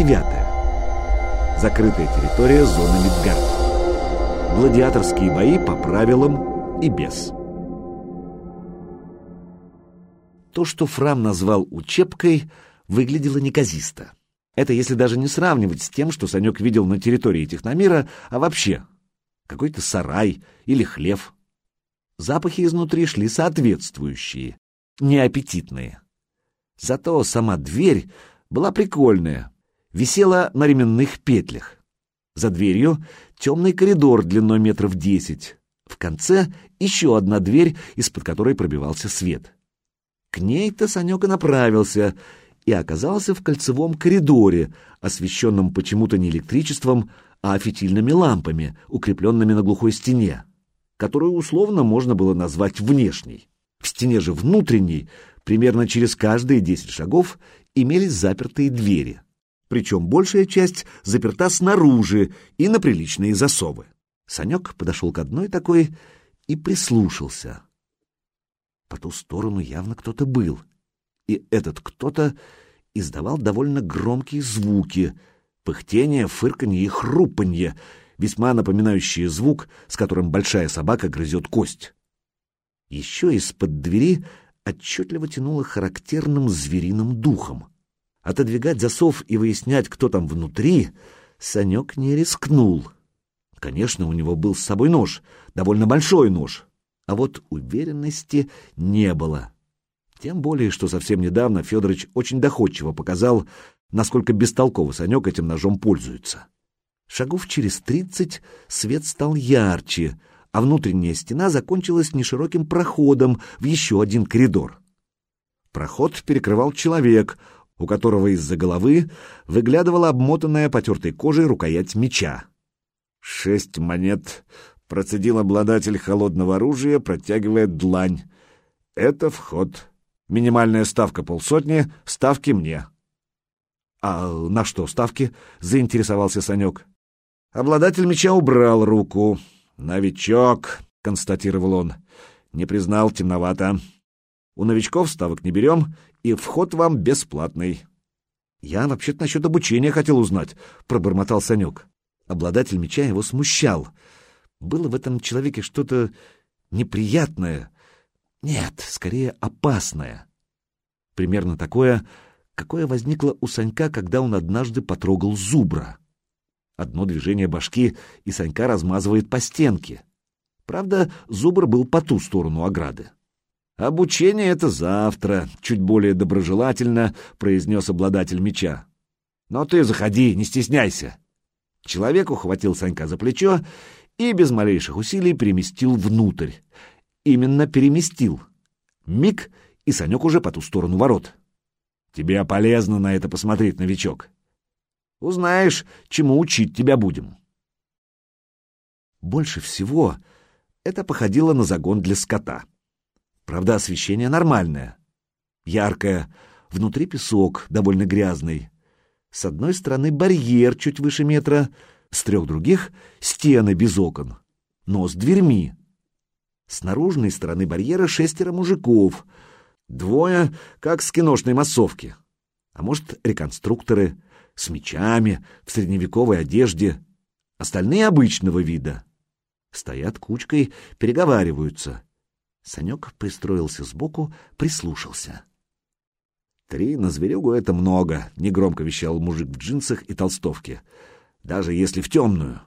девятая. Закрытая территория зоны Мидгард. Гладиаторские бои по правилам и без. То, что Фрам назвал учебкой, выглядело неказисто. Это если даже не сравнивать с тем, что Санек видел на территории Техномира, а вообще какой-то сарай или хлев. Запахи изнутри шли соответствующие, неаппетитные. Зато сама дверь была прикольная, висела на ременных петлях. За дверью темный коридор длиной метров десять. В конце еще одна дверь, из-под которой пробивался свет. К ней-то Санек и направился, и оказался в кольцевом коридоре, освещенном почему-то не электричеством, а фитильными лампами, укрепленными на глухой стене, которую условно можно было назвать внешней. В стене же внутренней, примерно через каждые десять шагов, имелись запертые двери. Причем большая часть заперта снаружи и на приличные засовы. Санек подошел к одной такой и прислушался. По ту сторону явно кто-то был — и этот кто-то издавал довольно громкие звуки, пыхтение, фырканье и хрупанье, весьма напоминающие звук, с которым большая собака грызет кость. Еще из-под двери отчетливо тянуло характерным звериным духом. Отодвигать засов и выяснять, кто там внутри, Санек не рискнул. Конечно, у него был с собой нож, довольно большой нож, а вот уверенности не было. Тем более, что совсем недавно Федорович очень доходчиво показал, насколько бестолково Санек этим ножом пользуется. Шагов через тридцать свет стал ярче, а внутренняя стена закончилась нешироким проходом в еще один коридор. Проход перекрывал человек, у которого из-за головы выглядывала обмотанная потертой кожей рукоять меча. «Шесть монет», — процедил обладатель холодного оружия, протягивая длань. «Это вход». Минимальная ставка полсотни, ставки мне. — А на что ставки? — заинтересовался Санек. Обладатель меча убрал руку. «Новичок», — констатировал он. «Не признал, темновато. У новичков ставок не берем, и вход вам бесплатный». «Я вообще-то насчет обучения хотел узнать», — пробормотал Санек. Обладатель меча его смущал. Было в этом человеке что-то неприятное, нет, скорее опасное. Примерно такое, какое возникло у Санька, когда он однажды потрогал зубра. Одно движение башки, и Санька размазывает по стенке. Правда, зубр был по ту сторону ограды. «Обучение — это завтра», — чуть более доброжелательно произнес обладатель меча. «Но ты заходи, не стесняйся». Человек ухватил Санька за плечо и без малейших усилий переместил внутрь, именно переместил. Миг, и Санек уже по ту сторону ворот. Тебе полезно на это посмотреть, новичок. Узнаешь, чему учить тебя будем. Больше всего это походило на загон для скота. Правда, освещение нормальное. Яркое, внутри песок, довольно грязный. С одной стороны барьер чуть выше метра, с трех других — стены без окон, но с дверьми. С наружной стороны барьера шестеро мужиков. Двое, как с киношной массовки. А может, реконструкторы с мечами, в средневековой одежде. Остальные обычного вида. Стоят кучкой, переговариваются. Санек пристроился сбоку, прислушался. «Три на зверюгу — это много», — негромко вещал мужик в джинсах и толстовке. «Даже если в темную».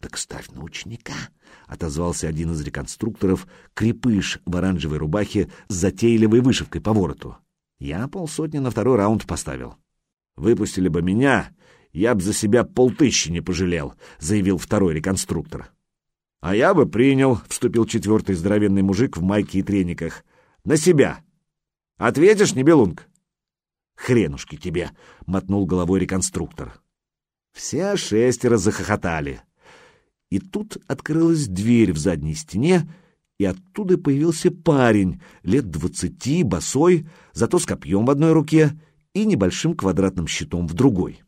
«Так ставь на ученика», — отозвался один из реконструкторов, крепыш в оранжевой рубахе с затейливой вышивкой по вороту. Я полсотни на второй раунд поставил. «Выпустили бы меня, я б за себя полтыщи не пожалел», — заявил второй реконструктор. «А я бы принял», — вступил четвертый здоровенный мужик в майке и трениках. «На себя. Ответишь, Небелунг?» «Хренушки тебе», — мотнул головой реконструктор. Все шестеро захохотали. И тут открылась дверь в задней стене, и оттуда появился парень, лет двадцати, босой, зато с копьем в одной руке и небольшим квадратным щитом в другой.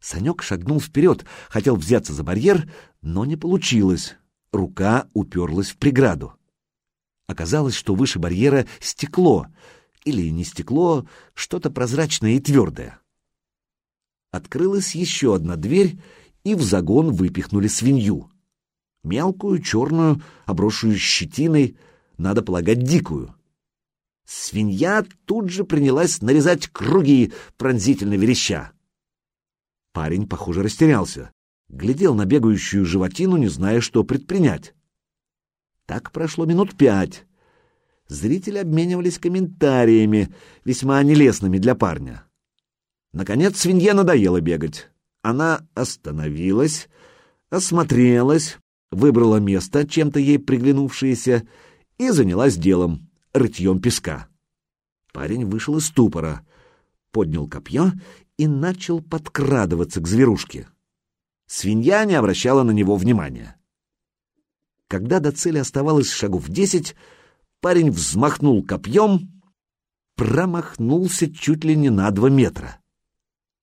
Санек шагнул вперед, хотел взяться за барьер, но не получилось. Рука уперлась в преграду. Оказалось, что выше барьера стекло, или не стекло, что-то прозрачное и твердое. Открылась еще одна дверь, и в загон выпихнули свинью. Мелкую, черную, обросшую щетиной, надо полагать, дикую. Свинья тут же принялась нарезать круги, пронзительно вереща. Парень, похоже, растерялся. Глядел на бегающую животину, не зная, что предпринять. Так прошло минут пять. Зрители обменивались комментариями, весьма нелестными для парня. Наконец свинье надоело бегать. Она остановилась, осмотрелась, выбрала место, чем-то ей приглянувшееся, и занялась делом — рытьем песка. Парень вышел из ступора, поднял копье и начал подкрадываться к зверушке. Свинья не обращала на него внимания. Когда до цели оставалось шагов десять, парень взмахнул копьем, промахнулся чуть ли не на два метра.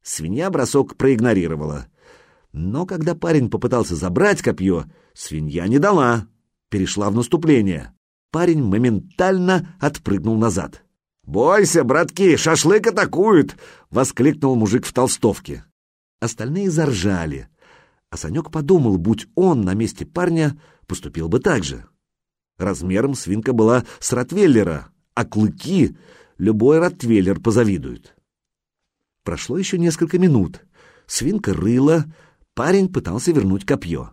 Свинья бросок проигнорировала. Но когда парень попытался забрать копье, свинья не дала, перешла в наступление. Парень моментально отпрыгнул назад. «Бойся, братки, шашлык атакуют!» — воскликнул мужик в толстовке. Остальные заржали. А Санек подумал, будь он на месте парня, поступил бы так же. Размером свинка была с ротвейлера, а клыки любой ротвейлер позавидует. Прошло еще несколько минут. Свинка рыла, парень пытался вернуть копье.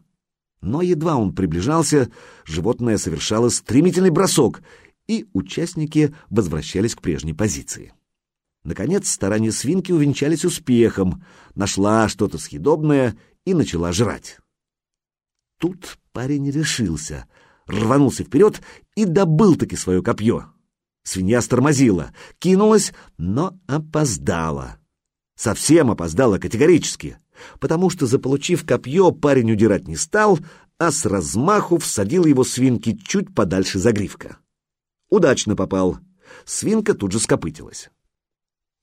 Но едва он приближался, животное совершало стремительный бросок, и участники возвращались к прежней позиции. Наконец, старания свинки увенчались успехом, нашла что-то съедобное и начала жрать. Тут парень решился, рванулся вперед и добыл-таки свое копье. Свинья стормозила, кинулась, но опоздала. Совсем опоздала категорически, потому что, заполучив копье, парень удирать не стал, а с размаху всадил его свинке чуть подальше загривка. Удачно попал. Свинка тут же скопытилась.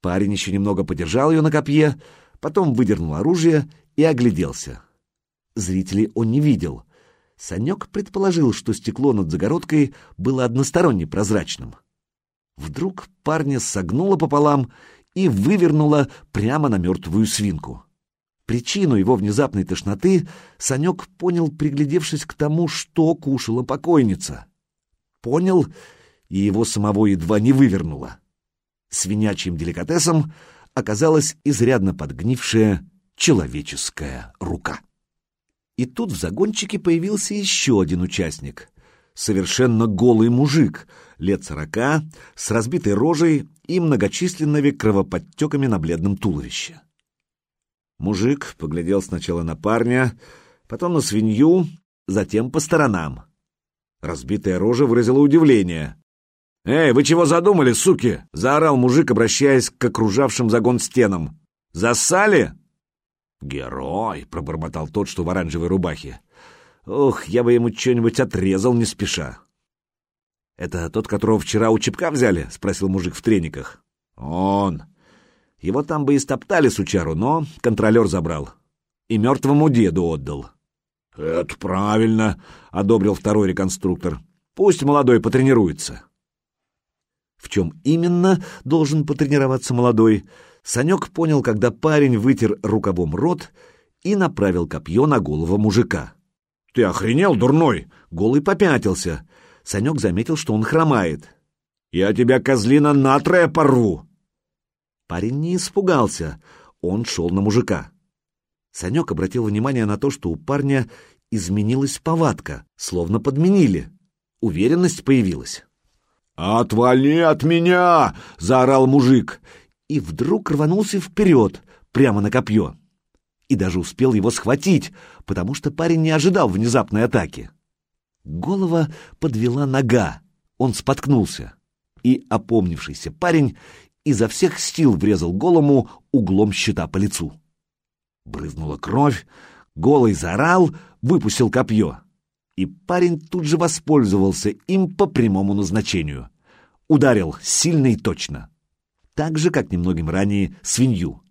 Парень еще немного подержал ее на копье, потом выдернул оружие и огляделся. Зрителей он не видел. Санек предположил, что стекло над загородкой было односторонне прозрачным. Вдруг парня согнуло пополам и вывернула прямо на мертвую свинку. Причину его внезапной тошноты Санек понял, приглядевшись к тому, что кушала покойница. Понял, и его самого едва не вывернуло. Свинячьим деликатесом оказалась изрядно подгнившая человеческая рука. И тут в загончике появился еще один участник. Совершенно голый мужик, лет сорока, с разбитой рожей и многочисленными кровоподтеками на бледном туловище. Мужик поглядел сначала на парня, потом на свинью, затем по сторонам. Разбитая рожа выразила удивление. «Эй, вы чего задумали, суки?» — заорал мужик, обращаясь к окружавшим загон стенам. «Зассали?» «Герой!» — пробормотал тот, что в оранжевой рубахе. «Ох, я бы ему что-нибудь отрезал не спеша». «Это тот, которого вчера у Чепка взяли?» — спросил мужик в трениках. «Он. Его там бы и стоптали сучару, но контролер забрал. И мертвому деду отдал». «Это правильно», — одобрил второй реконструктор. «Пусть молодой потренируется». В чем именно должен потренироваться молодой, Санек понял, когда парень вытер рукавом рот и направил копье на голову мужика. «Ты охренел, дурной?» Голый попятился. Санек заметил, что он хромает. «Я тебя, козлина, натрое порву!» Парень не испугался. Он шел на мужика. Санек обратил внимание на то, что у парня изменилась повадка, словно подменили. Уверенность появилась. «Отвали от меня!» — заорал мужик. И вдруг рванулся вперед, прямо на копье и даже успел его схватить, потому что парень не ожидал внезапной атаки. Голова подвела нога, он споткнулся, и опомнившийся парень изо всех сил врезал голому углом щита по лицу. Брызнула кровь, голый заорал, выпустил копье, и парень тут же воспользовался им по прямому назначению. Ударил сильно и точно, так же, как немногим ранее свинью.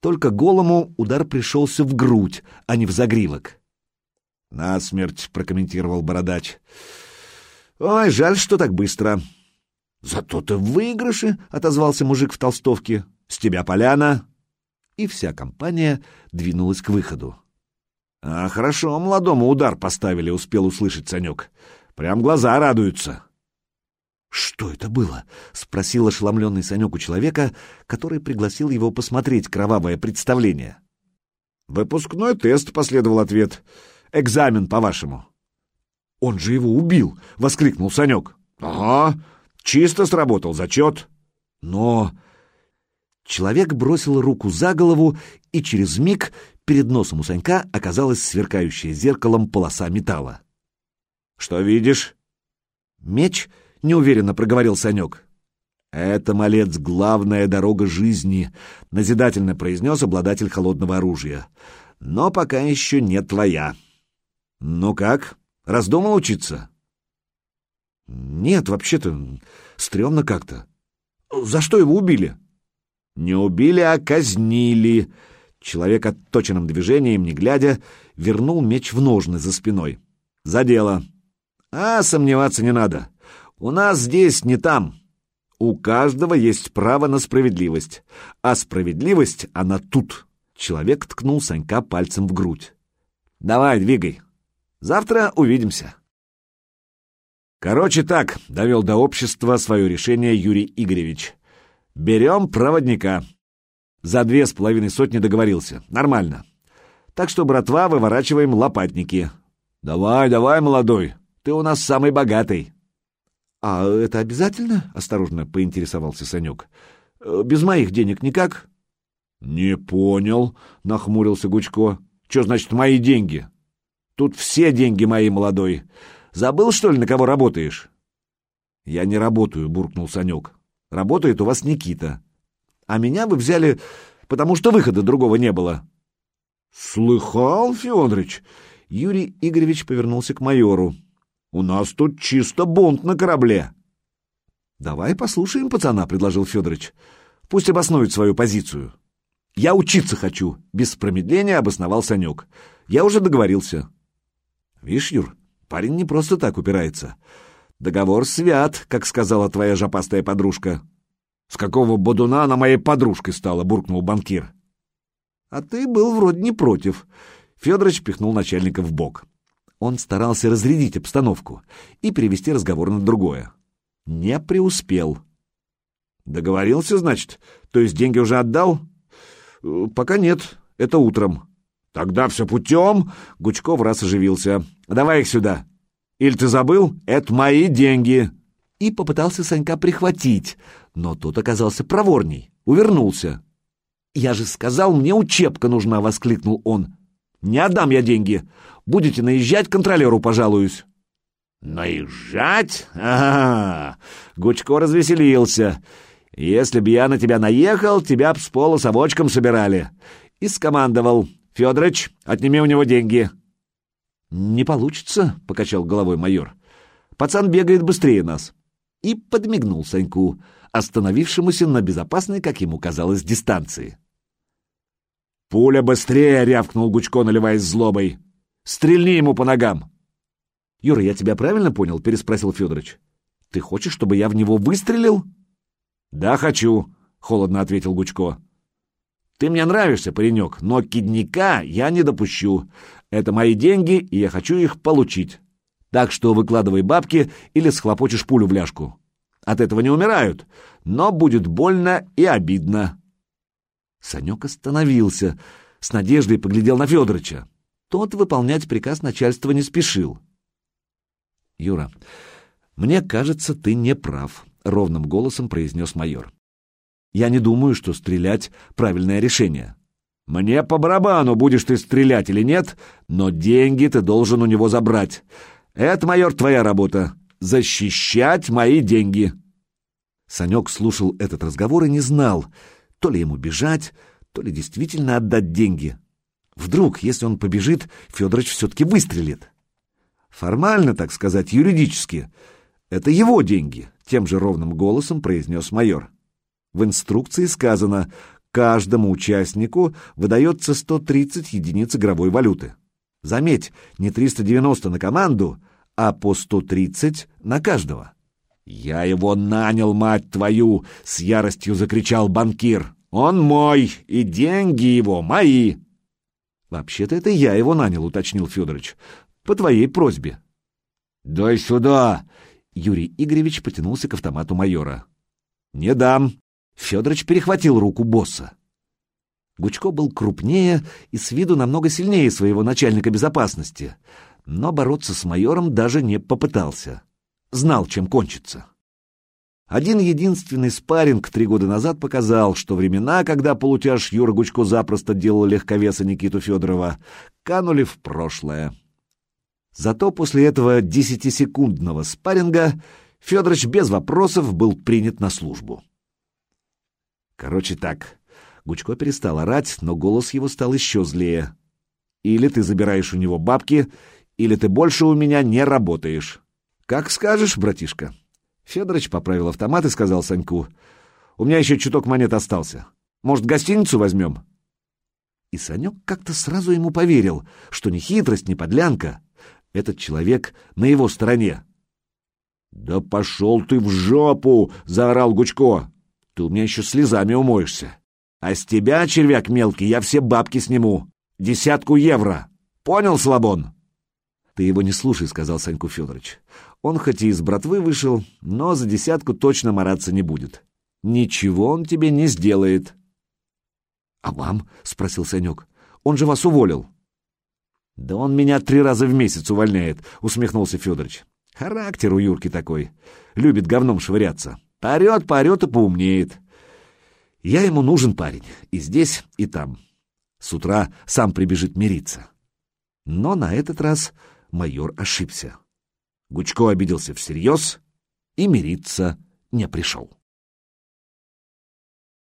Только голому удар пришелся в грудь, а не в загривок. «Насмерть», — прокомментировал бородач. «Ой, жаль, что так быстро». «Зато ты в выигрыше», — отозвался мужик в толстовке. «С тебя поляна». и вся компания двинулась к выходу. «А хорошо, молодому удар поставили», — успел услышать Санек. «Прям глаза радуются». «Что это было?» — спросил ошеломленный Санек у человека, который пригласил его посмотреть кровавое представление. «Выпускной тест», — последовал ответ. «Экзамен, по-вашему». «Он же его убил!» — воскликнул Санек. «Ага, чисто сработал зачет». «Но...» Человек бросил руку за голову, и через миг перед носом у Санька оказалось сверкающее зеркалом полоса металла. «Что видишь?» «Меч», — неуверенно проговорил Санек. «Это, малец, главная дорога жизни», — назидательно произнес обладатель холодного оружия. «Но пока еще не твоя». «Ну как, раздумал учиться?» «Нет, вообще-то, стрёмно как-то. За что его убили?» «Не убили, а казнили». Человек отточенным движением, не глядя, вернул меч в ножны за спиной. «За дело». «А, сомневаться не надо. У нас здесь не там». У каждого есть право на справедливость, а справедливость, она тут. Человек ткнул Санька пальцем в грудь. Давай, двигай. Завтра увидимся. Короче так, довел до общества свое решение Юрий Игоревич. Берем проводника. За две с половиной сотни договорился. Нормально. Так что, братва, выворачиваем лопатники. Давай, давай, молодой, ты у нас самый богатый. «А это обязательно?» — осторожно поинтересовался Санек. «Э, «Без моих денег никак?» «Не понял», — нахмурился Гучко. «Че значит мои деньги?» «Тут все деньги мои, молодой. Забыл, что ли, на кого работаешь?» «Я не работаю», — буркнул Санек. «Работает у вас Никита. А меня вы взяли, потому что выхода другого не было». «Слыхал, Федорович?» Юрий Игоревич повернулся к майору. У нас тут чисто бунт на корабле. Давай послушаем пацана, предложил Федорович. Пусть обоснует свою позицию. Я учиться хочу, без промедления обосновал Санек. Я уже договорился. Видишь, Юр, парень не просто так упирается. Договор свят, как сказала твоя жопастая подружка. С какого бодуна она моей подружкой стала, буркнул банкир. А ты был вроде не против. Федорович пихнул начальника в бок. Он старался разрядить обстановку и перевести разговор на другое. Не преуспел. «Договорился, значит? То есть деньги уже отдал?» «Э, «Пока нет. Это утром». «Тогда все путем!» — Гучков раз оживился. «Давай их сюда!» «Или ты забыл? Это мои деньги!» И попытался Санька прихватить, но тот оказался проворней, увернулся. «Я же сказал, мне учебка нужна!» — воскликнул он. «Не отдам я деньги! Будете наезжать, контролеру пожалуюсь». «Наезжать? Ага!» Гучко развеселился. «Если б я на тебя наехал, тебя б с пола совочком собирали». И скомандовал. «Федорович, отними у него деньги». «Не получится», — покачал головой майор. «Пацан бегает быстрее нас». И подмигнул Саньку, остановившемуся на безопасной, как ему казалось, дистанции. «Пуля быстрее!» — рявкнул Гучко, наливаясь злобой. Стрельни ему по ногам. Юра, я тебя правильно понял? переспросил Федорович. Ты хочешь, чтобы я в него выстрелил? Да, хочу, холодно ответил Гучко. Ты мне нравишься, паренек, но кидника я не допущу. Это мои деньги, и я хочу их получить. Так что выкладывай бабки или схлопочешь пулю в ляжку. От этого не умирают, но будет больно и обидно. Санек остановился, с надеждой поглядел на Федоровича. Тот выполнять приказ начальства не спешил. «Юра, мне кажется, ты не прав», — ровным голосом произнес майор. «Я не думаю, что стрелять — правильное решение. Мне по барабану, будешь ты стрелять или нет, но деньги ты должен у него забрать. Это, майор, твоя работа — защищать мои деньги». Санек слушал этот разговор и не знал, то ли ему бежать, то ли действительно отдать деньги. Вдруг, если он побежит, Федорович все-таки выстрелит. Формально, так сказать, юридически, это его деньги, тем же ровным голосом произнес майор. В инструкции сказано, каждому участнику выдается 130 единиц игровой валюты. Заметь, не 390 на команду, а по 130 на каждого. «Я его нанял, мать твою!» — с яростью закричал банкир. Он мой, и деньги его мои. Вообще-то это я его нанял, уточнил Федорович. По твоей просьбе. Дай сюда. Юрий Игоревич потянулся к автомату майора. Не дам. Федорович перехватил руку босса. Гучко был крупнее и с виду намного сильнее своего начальника безопасности, но бороться с майором даже не попытался. Знал, чем кончится. Один единственный спарринг три года назад показал, что времена, когда полутяж Юра Гучко запросто делал легковеса Никиту Федорова, канули в прошлое. Зато после этого десятисекундного спарринга Федорович без вопросов был принят на службу. Короче так, Гучко перестал орать, но голос его стал еще злее. «Или ты забираешь у него бабки, или ты больше у меня не работаешь». «Как скажешь, братишка». Федорович поправил автомат и сказал Саньку, «У меня еще чуток монет остался. Может, гостиницу возьмем?» И Санек как-то сразу ему поверил, что ни хитрость, ни подлянка. Этот человек на его стороне. «Да пошел ты в жопу!» — заорал Гучко. «Ты у меня еще слезами умоешься. А с тебя, червяк мелкий, я все бабки сниму. Десятку евро. Понял, Слабон?» «Ты его не слушай», — сказал Саньку Федорович. Он хоть и из братвы вышел, но за десятку точно мараться не будет. Ничего он тебе не сделает. — А вам? — спросил Санек. — Он же вас уволил. — Да он меня три раза в месяц увольняет, — усмехнулся Федорович. — Характер у Юрки такой. Любит говном швыряться. Порет, порет и поумнеет. Я ему нужен парень, и здесь, и там. С утра сам прибежит мириться. Но на этот раз майор ошибся. Гучко обиделся всерьез и мириться не пришел.